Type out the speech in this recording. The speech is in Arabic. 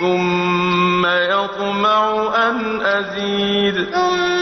ثم يطمع أن أزيد. ثم